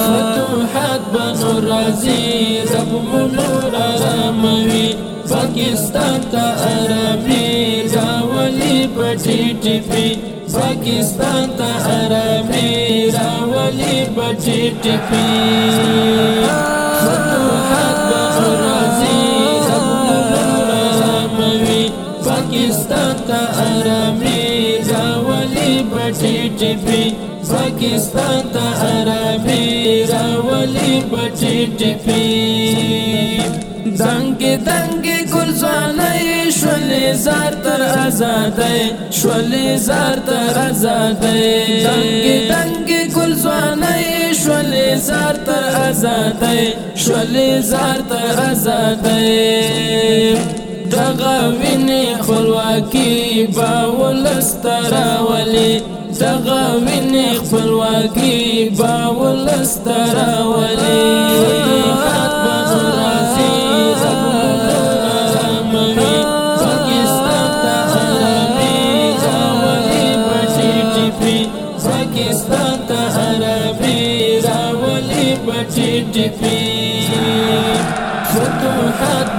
فتوحات بنو العزيز ابو منور اراموي پاکستان ته عربي راولي پټي ټپي پاکستان ته عربي راولي پاکستان ته عربي راولي پټي ټپي زنګ دنګ ګل ځانې شولې زار تر آزادې شولې زار تر آزادې زنګ دنګ ګل ځانې شولې زار تر آزادې شولې زار تر آزادې دغه ویني خپلواکي باولستراولي دغه ویني خپلواکي باول ستر ولي پاکستان ته عربي راولي بچي ټپي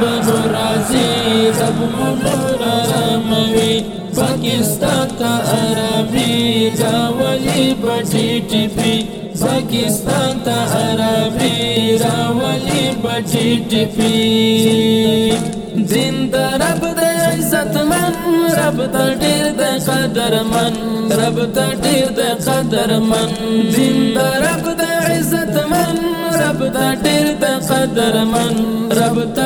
به راځي سب مونږه راموي پاکستان کا عربي راولي بټي ټپي پاکستان ته عربي راولي بټي ټپي زند رب د عزت من رب د ډیر د قدر من رب د ډیر د قدر من زند رب د عزت من رب د ډیر د قدر من رب د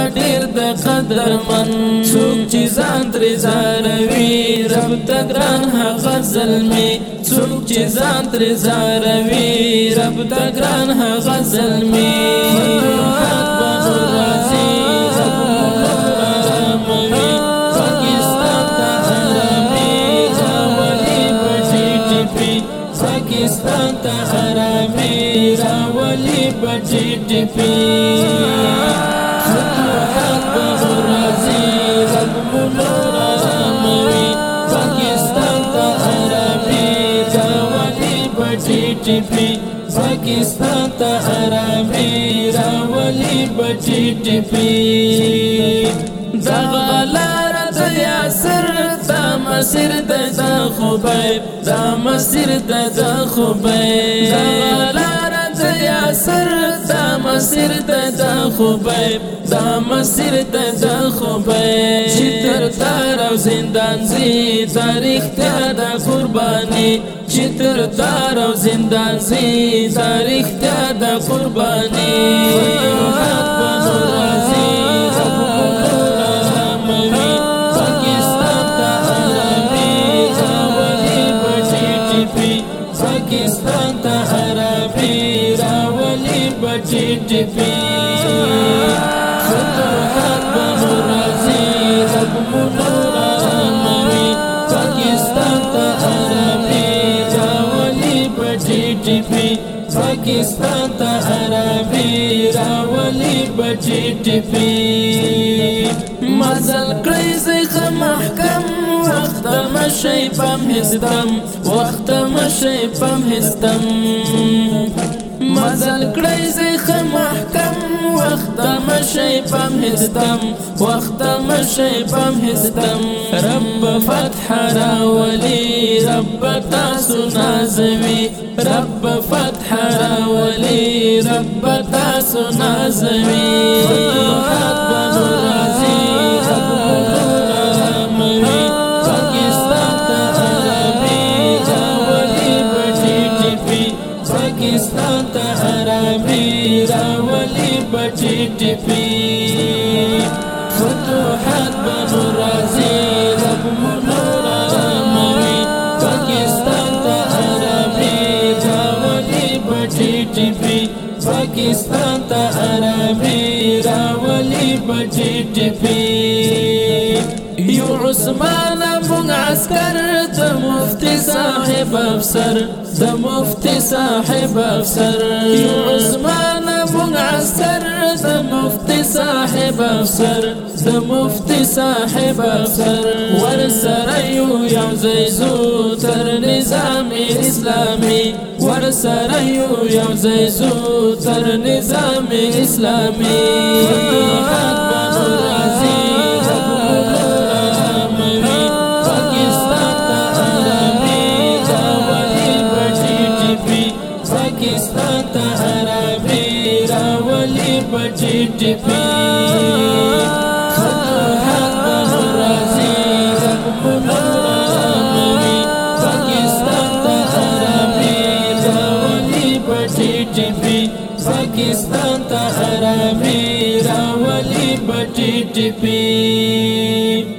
رب درمن څوک چې ځان تر زاروي رب تګران هغه ظلمي څوک چې ځان تر زاروي رب تګران هغه ظلمي پاکستان ته حرامي راولي بچي ټپي بچی ټپی پاکستان ته آرامي راولي بچی ټپی زغلار دیا سر دا مسیر د ځا خوبای دا مسیر د ځا خوبای زغلار دیا سر دا مسیر د ځا خوبای دا مسیر د ځا خوبای چې تر تار او زندان زی تاریخ ته د قربانی چې تر دار او زندان سي تاریخ ته د قرباني پاکستان ته هر پیرا ولی بچی ټپی والی بچی ټپی مزل کړی زه محکم وخت مشي پم هستم وخت مشي پم هستم مزل کړی زه محکم وخت مشي پم هستم وخت مشي پم هستم رب فتح را ولی رب تاسو نازوي رب فتح راولي رب تاسو نازوي رب العزيز پاکستان ته حرامي راولي بچي ټپي فتوحات پاکستان ته عربي راولي بچټ پی یو عثمان مونږ عسكر د مفتي صاحب افسر د مفتي صاحب افسر یو عثمان عسر د صاحب افسر د صاحب افسر ور سره یو یو زیزو تر نظام اسلامي ور سره یو یو زیزو تر نظام اسلامي پاکستان تا حرامی راولی بٹی ٹپی